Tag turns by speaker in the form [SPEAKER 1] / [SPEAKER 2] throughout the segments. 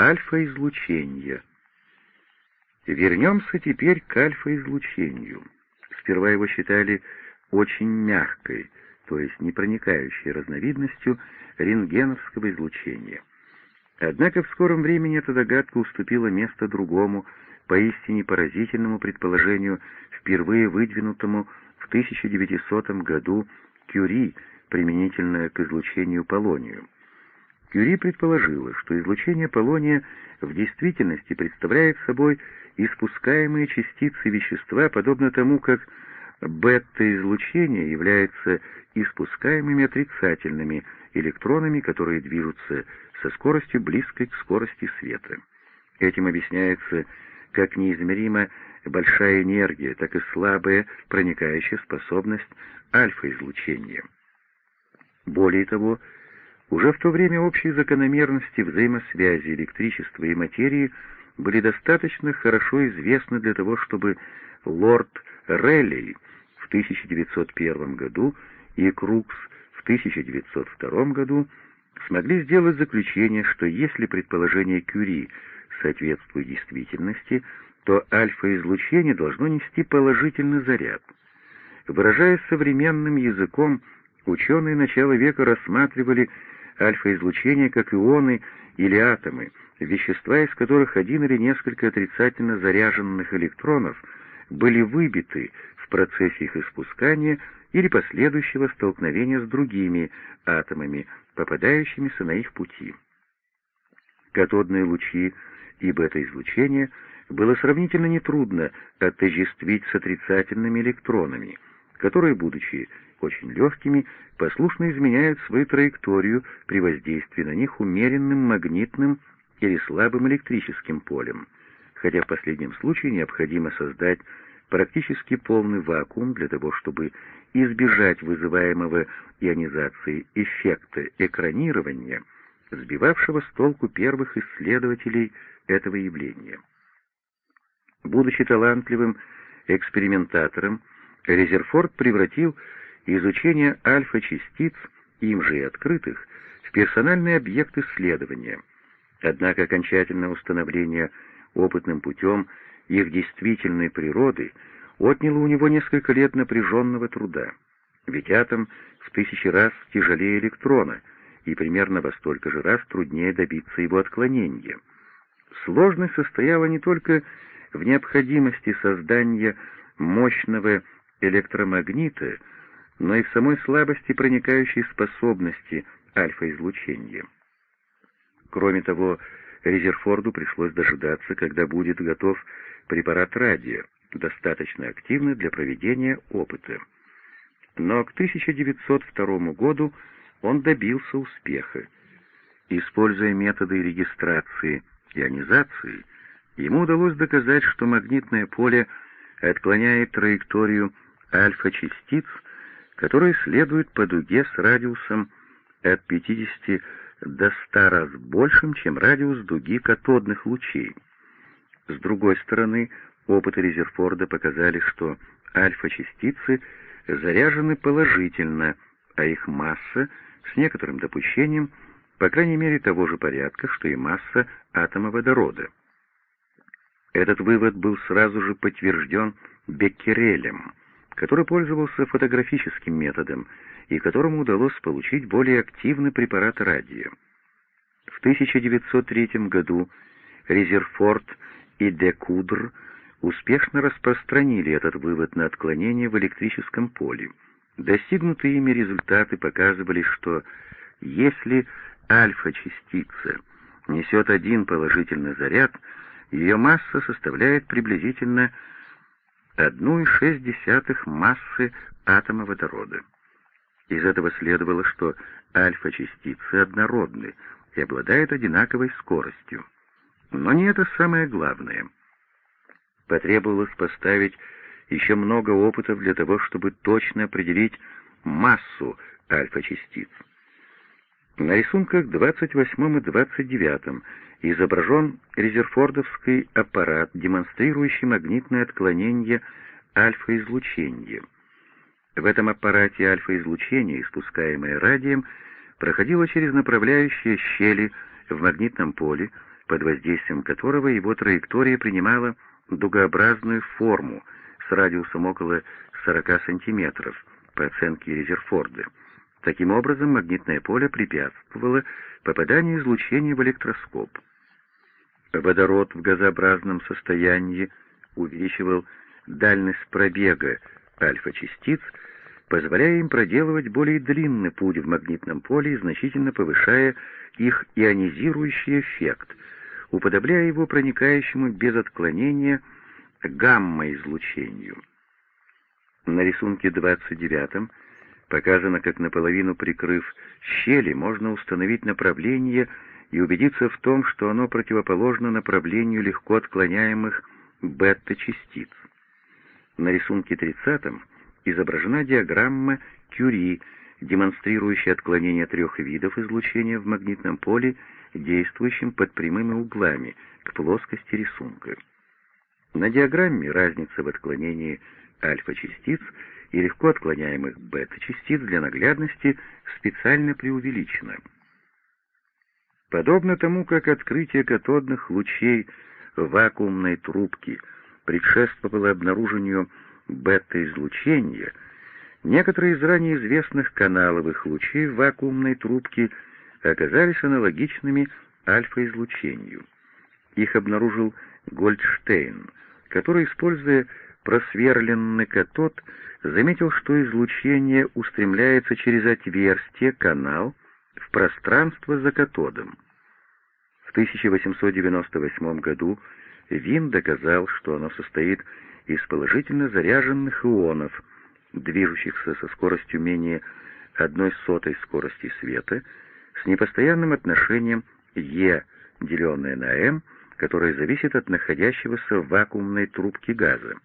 [SPEAKER 1] Альфа-излучение. Вернемся теперь к альфа-излучению. Сперва его считали очень мягкой, то есть непроникающей разновидностью рентгеновского излучения. Однако в скором времени эта догадка уступила место другому, поистине поразительному предположению, впервые выдвинутому в 1900 году Кюри, применительно к излучению полонию. Кюри предположила, что излучение полония в действительности представляет собой испускаемые частицы вещества, подобно тому, как бета-излучение является испускаемыми отрицательными электронами, которые движутся со скоростью близкой к скорости света. Этим объясняется как неизмеримо большая энергия, так и слабая проникающая способность альфа-излучения. Более того, уже в то время общие закономерности взаимосвязи электричества и материи были достаточно хорошо известны для того, чтобы лорд Релли в 1901 году и Крукс в 1902 году смогли сделать заключение, что если предположение Кюри соответствует действительности, то альфа-излучение должно нести положительный заряд. Выражаясь современным языком, ученые начала века рассматривали альфа-излучение как ионы или атомы, вещества из которых один или несколько отрицательно заряженных электронов были выбиты в процессе их испускания или последующего столкновения с другими атомами, попадающимися на их пути. Катодные лучи и бета-излучение было сравнительно нетрудно отождествить с отрицательными электронами, которые, будучи очень легкими, послушно изменяют свою траекторию при воздействии на них умеренным магнитным или слабым электрическим полем, хотя в последнем случае необходимо создать практически полный вакуум для того, чтобы избежать вызываемого ионизацией эффекта экранирования, сбивавшего с толку первых исследователей этого явления. Будучи талантливым экспериментатором, Резерфорд превратил изучение альфа-частиц, им же и открытых, в персональный объект исследования. Однако окончательное установление опытным путем их действительной природы отняло у него несколько лет напряженного труда. Ведь атом в тысячи раз тяжелее электрона, и примерно во столько же раз труднее добиться его отклонения. Сложность состояла не только в необходимости создания мощного электромагнита, но и в самой слабости проникающей способности альфа-излучения. Кроме того, Резерфорду пришлось дожидаться, когда будет готов препарат радио, достаточно активный для проведения опыта. Но к 1902 году он добился успеха. Используя методы регистрации ионизации, ему удалось доказать, что магнитное поле отклоняет траекторию альфа-частиц, которые следуют по дуге с радиусом от 50 до 100 раз большим, чем радиус дуги катодных лучей. С другой стороны, опыты Резерфорда показали, что альфа-частицы заряжены положительно, а их масса, с некоторым допущением, по крайней мере того же порядка, что и масса атома водорода. Этот вывод был сразу же подтвержден Беккерелем, который пользовался фотографическим методом и которому удалось получить более активный препарат радия. В 1903 году Резерфорд и Декудр успешно распространили этот вывод на отклонение в электрическом поле. Достигнутые ими результаты показывали, что если альфа-частица несет один положительный заряд, ее масса составляет приблизительно 1,6 массы атома водорода. Из этого следовало, что альфа-частицы однородны и обладают одинаковой скоростью. Но не это самое главное. Потребовалось поставить еще много опытов для того, чтобы точно определить массу альфа-частиц. На рисунках 28 и 29 изображен резерфордовский аппарат, демонстрирующий магнитное отклонение альфа-излучения. В этом аппарате альфа-излучение, испускаемое радием, проходило через направляющие щели в магнитном поле, под воздействием которого его траектория принимала дугообразную форму с радиусом около 40 сантиметров, по оценке Резерфорда. Таким образом, магнитное поле препятствовало попаданию излучения в электроскоп. Водород в газообразном состоянии увеличивал дальность пробега альфа-частиц, позволяя им проделывать более длинный путь в магнитном поле значительно повышая их ионизирующий эффект, уподобляя его проникающему без отклонения гамма-излучению. На рисунке 29 показано, как наполовину прикрыв щели, можно установить направление и убедиться в том, что оно противоположно направлению легко отклоняемых бета-частиц. На рисунке 30 изображена диаграмма Кюри, демонстрирующая отклонение трех видов излучения в магнитном поле, действующим под прямыми углами к плоскости рисунка. На диаграмме разница в отклонении альфа-частиц и легко отклоняемых бета-частиц для наглядности специально преувеличена. Подобно тому, как открытие катодных лучей вакуумной трубки предшествовало обнаружению бета-излучения, некоторые из ранее известных каналовых лучей вакуумной трубки оказались аналогичными альфа-излучению. Их обнаружил Гольдштейн, который, используя просверленный катод, заметил, что излучение устремляется через отверстие, канал, в пространство за катодом. В 1898 году Вин доказал, что оно состоит из положительно заряженных ионов, движущихся со скоростью менее одной сотой скорости света, с непостоянным отношением Е, деленное на М, которое зависит от находящегося в вакуумной трубке газа.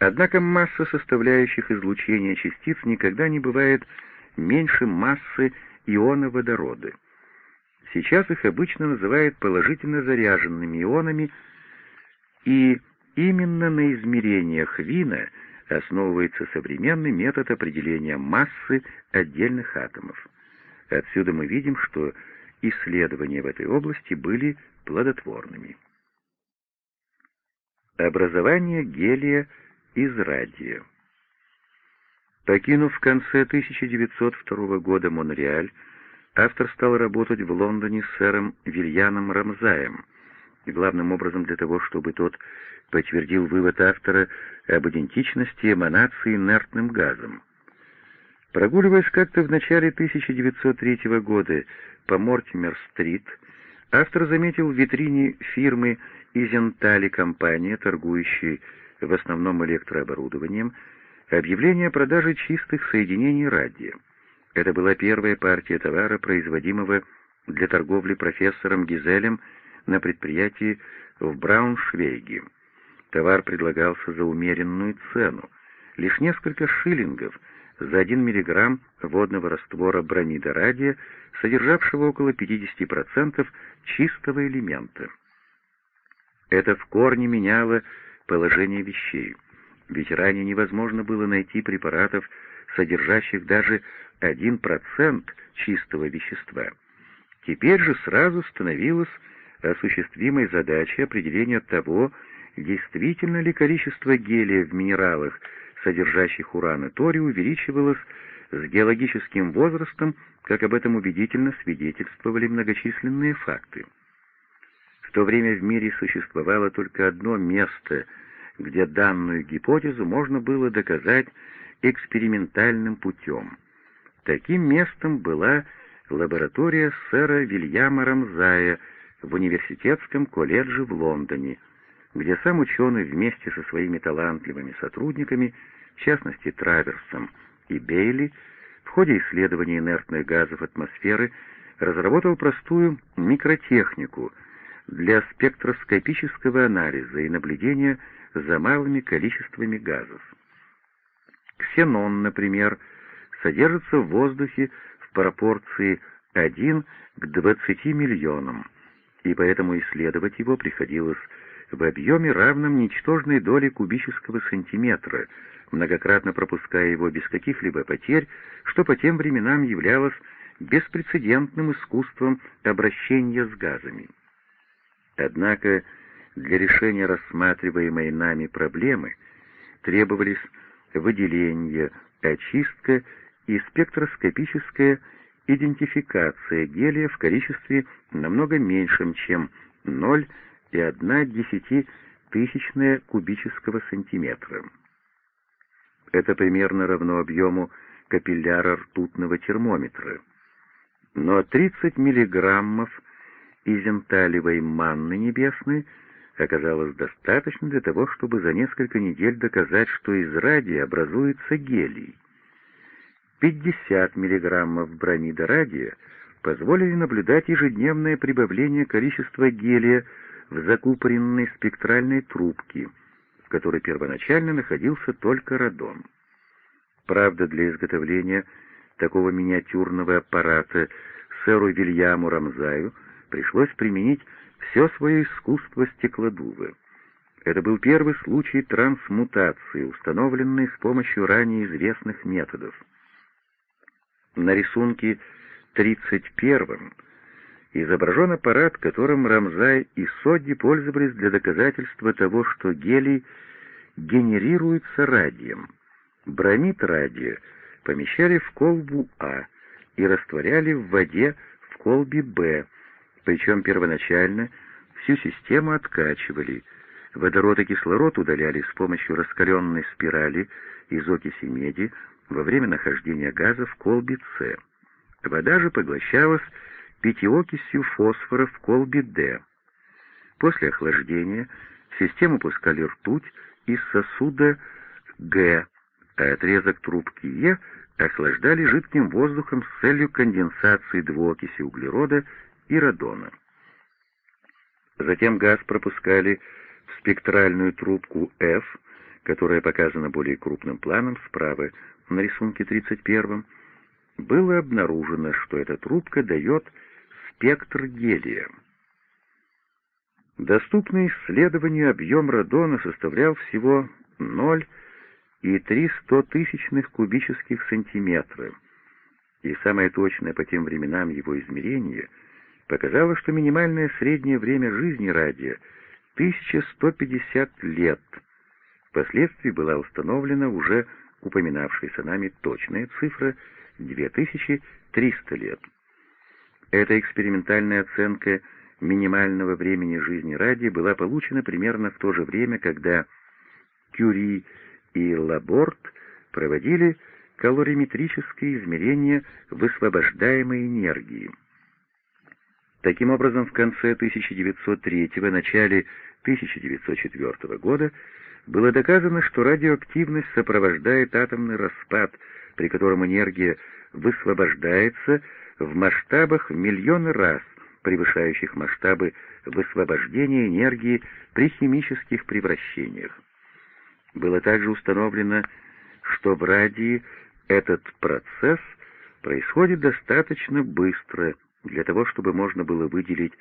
[SPEAKER 1] Однако масса составляющих излучения частиц никогда не бывает меньше массы иона водорода. Сейчас их обычно называют положительно заряженными ионами, и именно на измерениях Вина основывается современный метод определения массы отдельных атомов. Отсюда мы видим, что исследования в этой области были плодотворными. Образование гелия из радия. Покинув в конце 1902 года Монреаль, автор стал работать в Лондоне с сэром Вильяном Рамзаем, главным образом для того, чтобы тот подтвердил вывод автора об идентичности эманации инертным газом. Прогуливаясь как-то в начале 1903 года по Мортимер-стрит, автор заметил в витрине фирмы «Изентали» компания, торгующей в основном электрооборудованием, объявление о продаже чистых соединений радия. Это была первая партия товара, производимого для торговли профессором Гизелем на предприятии в Брауншвейге. Товар предлагался за умеренную цену, лишь несколько шиллингов за 1 мг водного раствора бромида радия, содержавшего около 50% чистого элемента. Это в корне меняло положение вещей, ведь ранее невозможно было найти препаратов, содержащих даже 1% чистого вещества. Теперь же сразу становилась осуществимой задачей определения того, действительно ли количество гелия в минералах, содержащих уран и торий, увеличивалось с геологическим возрастом, как об этом убедительно свидетельствовали многочисленные факты. В то время в мире существовало только одно место, где данную гипотезу можно было доказать экспериментальным путем. Таким местом была лаборатория сэра Вильяма Рамзая в университетском колледже в Лондоне, где сам ученый вместе со своими талантливыми сотрудниками, в частности Траверсом и Бейли, в ходе исследования инертных газов атмосферы разработал простую микротехнику — для спектроскопического анализа и наблюдения за малыми количествами газов. Ксенон, например, содержится в воздухе в пропорции 1 к 20 миллионам, и поэтому исследовать его приходилось в объеме, равном ничтожной доле кубического сантиметра, многократно пропуская его без каких-либо потерь, что по тем временам являлось беспрецедентным искусством обращения с газами. Однако для решения рассматриваемой нами проблемы требовались выделение, очистка и спектроскопическая идентификация гелия в количестве намного меньшем, чем 0,1 тысячная кубического сантиметра. Это примерно равно объему капилляра ртутного термометра. Но 30 миллиграммов изенталевой манны небесной оказалось достаточно для того, чтобы за несколько недель доказать, что из радия образуется гелий. 50 миллиграммов бромида радия позволили наблюдать ежедневное прибавление количества гелия в закупоренной спектральной трубке, в которой первоначально находился только радон. Правда, для изготовления такого миниатюрного аппарата сэру Вильяму Рамзаю пришлось применить все свое искусство стеклодува. Это был первый случай трансмутации, установленный с помощью ранее известных методов. На рисунке 31 изображен аппарат, которым Рамзай и Содди пользовались для доказательства того, что гелий генерируется радием. Бромид радия помещали в колбу А и растворяли в воде в колбе Б, причем первоначально всю систему откачивали. Водород и кислород удаляли с помощью раскаленной спирали из окиси меди во время нахождения газа в колбе С. Вода же поглощалась пятиокисью фосфора в колбе D. После охлаждения в систему пускали ртуть из сосуда Г, а отрезок трубки Е охлаждали жидким воздухом с целью конденсации двуокиси углерода и радона. Затем газ пропускали в спектральную трубку F, которая показана более крупным планом справа на рисунке 31 было обнаружено, что эта трубка дает спектр гелия. Доступный исследованию объем радона составлял всего 0,3 тысячных кубических сантиметра, и самое точное по тем временам его измерение показало, что минимальное среднее время жизни радия — 1150 лет. Впоследствии была установлена уже упоминавшаяся нами точная цифра — 2300 лет. Эта экспериментальная оценка минимального времени жизни радия была получена примерно в то же время, когда Кюри и Лаборт проводили калориметрические измерения высвобождаемой энергии. Таким образом, в конце 1903 начале 1904 года было доказано, что радиоактивность сопровождает атомный распад – при котором энергия высвобождается в масштабах в миллионы раз, превышающих масштабы высвобождения энергии при химических превращениях. Было также установлено, что в радии этот процесс происходит достаточно быстро для того, чтобы можно было выделить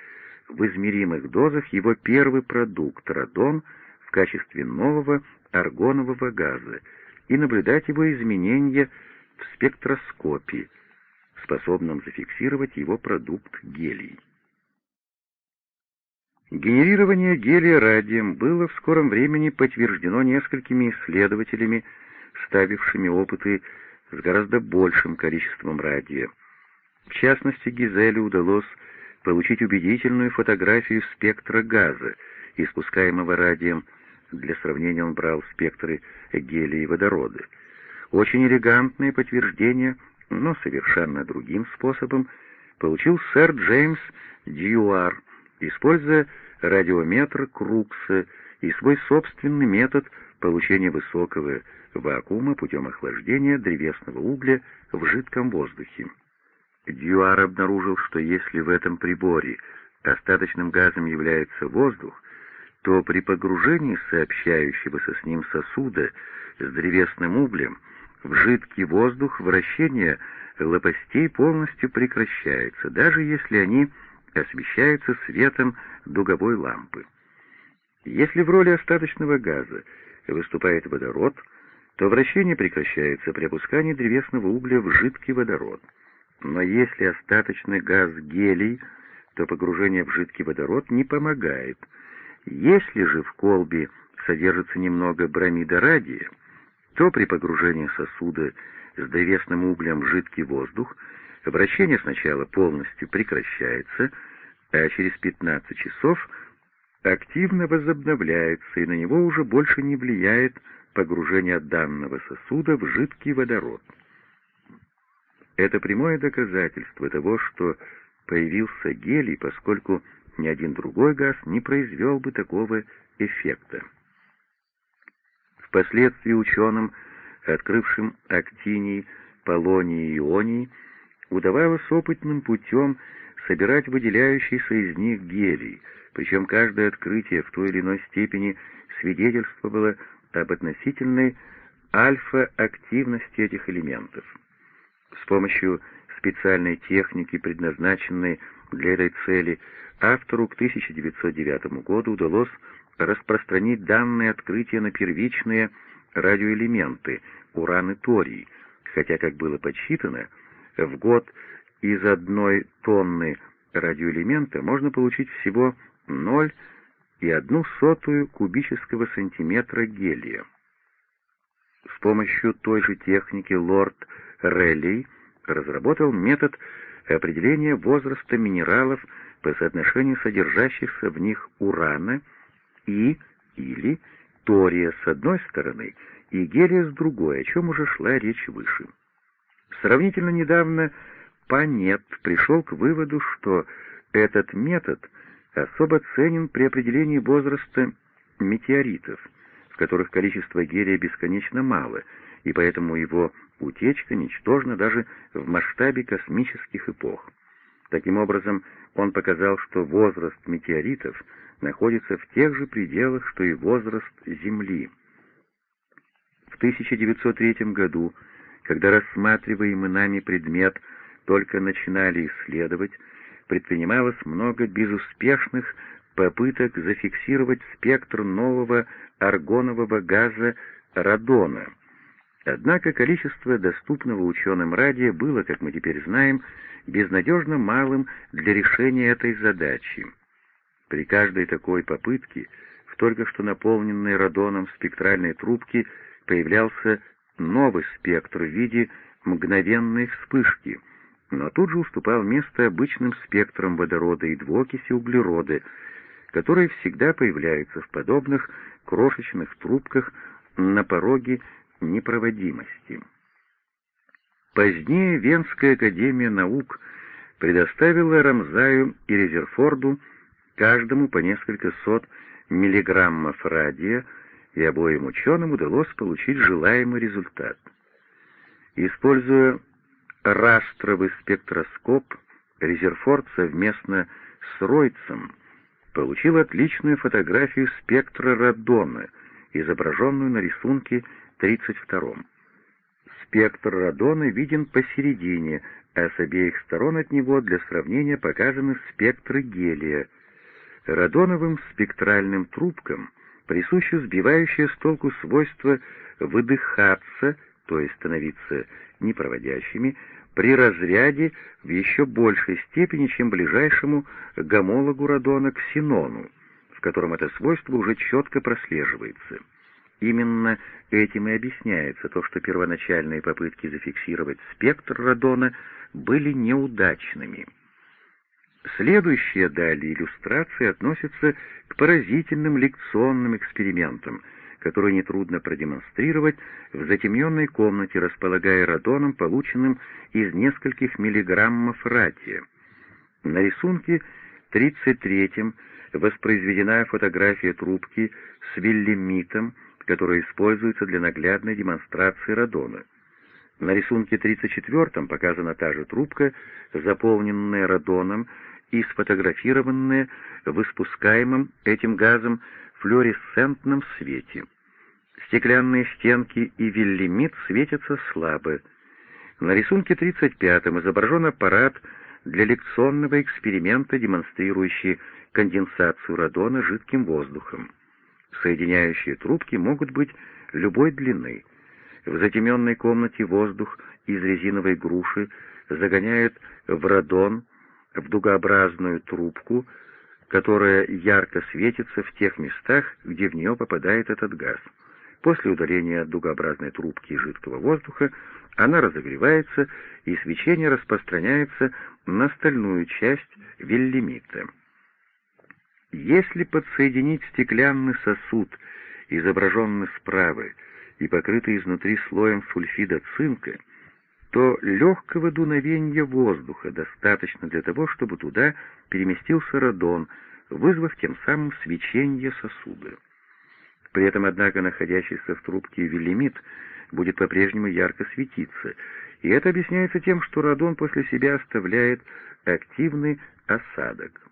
[SPEAKER 1] в измеримых дозах его первый продукт — радон в качестве нового аргонового газа и наблюдать его изменения в спектроскопе, способном зафиксировать его продукт гелий. Генерирование гелия радием было в скором времени подтверждено несколькими исследователями, ставившими опыты с гораздо большим количеством радия. В частности, Гизелю удалось получить убедительную фотографию спектра газа, испускаемого радием. Для сравнения он брал спектры гелия и водорода. Очень элегантное подтверждение, но совершенно другим способом, получил сэр Джеймс Дьюар, используя радиометр Крукса и свой собственный метод получения высокого вакуума путем охлаждения древесного угля в жидком воздухе. Дьюар обнаружил, что если в этом приборе остаточным газом является воздух, то при погружении сообщающегося с ним сосуда с древесным углем в жидкий воздух вращение лопастей полностью прекращается, даже если они освещаются светом дуговой лампы. Если в роли остаточного газа выступает водород, то вращение прекращается при опускании древесного угля в жидкий водород. Но если остаточный газ гелий то погружение в жидкий водород не помогает. Если же в колбе содержится немного бромида радия, то при погружении сосуда с древесным углем в жидкий воздух вращение сначала полностью прекращается, а через 15 часов активно возобновляется, и на него уже больше не влияет погружение данного сосуда в жидкий водород. Это прямое доказательство того, что появился гелий, поскольку ни один другой газ не произвел бы такого эффекта. Впоследствии ученым, открывшим актиний, полоний и ионий, удавалось опытным путем собирать выделяющийся из них гелий, причем каждое открытие в той или иной степени свидетельствовало об относительной альфа-активности этих элементов. С помощью специальной техники, предназначенной для этой цели, автору к 1909 году удалось распространить данные открытия на первичные радиоэлементы уран и торий, хотя, как было подсчитано, в год из одной тонны радиоэлемента можно получить всего 0,1 кубического сантиметра гелия. С помощью той же техники лорд Релли разработал метод определения возраста минералов по соотношению содержащихся в них урана и или тория с одной стороны и гелия с другой, о чем уже шла речь выше. Сравнительно недавно Панет пришел к выводу, что этот метод особо ценен при определении возраста метеоритов, в которых количество гелия бесконечно мало, и поэтому его утечка ничтожна даже в масштабе космических эпох. Таким образом, он показал, что возраст метеоритов находится в тех же пределах, что и возраст Земли. В 1903 году, когда рассматриваемый нами предмет только начинали исследовать, предпринималось много безуспешных попыток зафиксировать спектр нового аргонового газа радона. Однако количество доступного ученым радия было, как мы теперь знаем, безнадежно малым для решения этой задачи. При каждой такой попытке в только что наполненной радоном спектральной трубке появлялся новый спектр в виде мгновенной вспышки, но тут же уступал место обычным спектрам водорода и двуокиси углерода, которые всегда появляются в подобных крошечных трубках на пороге непроводимости. Позднее Венская академия наук предоставила Рамзаю и Резерфорду каждому по несколько сот миллиграммов радия, и обоим ученым удалось получить желаемый результат. Используя растровый спектроскоп, Резерфорд совместно с Ройцем получил отличную фотографию спектра радона, изображенную на рисунке 32 Спектр радона виден посередине, а с обеих сторон от него для сравнения показаны спектры гелия. Радоновым спектральным трубкам присуще сбивающее с толку свойство выдыхаться, то есть становиться непроводящими, при разряде в еще большей степени, чем ближайшему гомологу радона ксенону, в котором это свойство уже четко прослеживается. Именно этим и объясняется то, что первоначальные попытки зафиксировать спектр радона были неудачными. Следующие далее иллюстрации относятся к поразительным лекционным экспериментам, которые нетрудно продемонстрировать в затемненной комнате, располагая радоном, полученным из нескольких миллиграммов ратия. На рисунке 33-м воспроизведена фотография трубки с виллимитом, которая используется для наглядной демонстрации радона. На рисунке 34-м показана та же трубка, заполненная радоном и сфотографированная в испускаемом этим газом флуоресцентном свете. Стеклянные стенки и виллимит светятся слабо. На рисунке 35-м изображен аппарат для лекционного эксперимента, демонстрирующий конденсацию радона жидким воздухом. Соединяющие трубки могут быть любой длины. В затемненной комнате воздух из резиновой груши загоняют в радон в дугообразную трубку, которая ярко светится в тех местах, где в нее попадает этот газ. После удаления дугообразной трубки жидкого воздуха она разогревается, и свечение распространяется на остальную часть веллимита. Если подсоединить стеклянный сосуд, изображенный справа и покрытый изнутри слоем сульфида цинка, то легкого дуновения воздуха достаточно для того, чтобы туда переместился радон, вызвав тем самым свечение сосуда. При этом, однако, находящийся в трубке велимит будет по-прежнему ярко светиться, и это объясняется тем, что радон после себя оставляет активный осадок.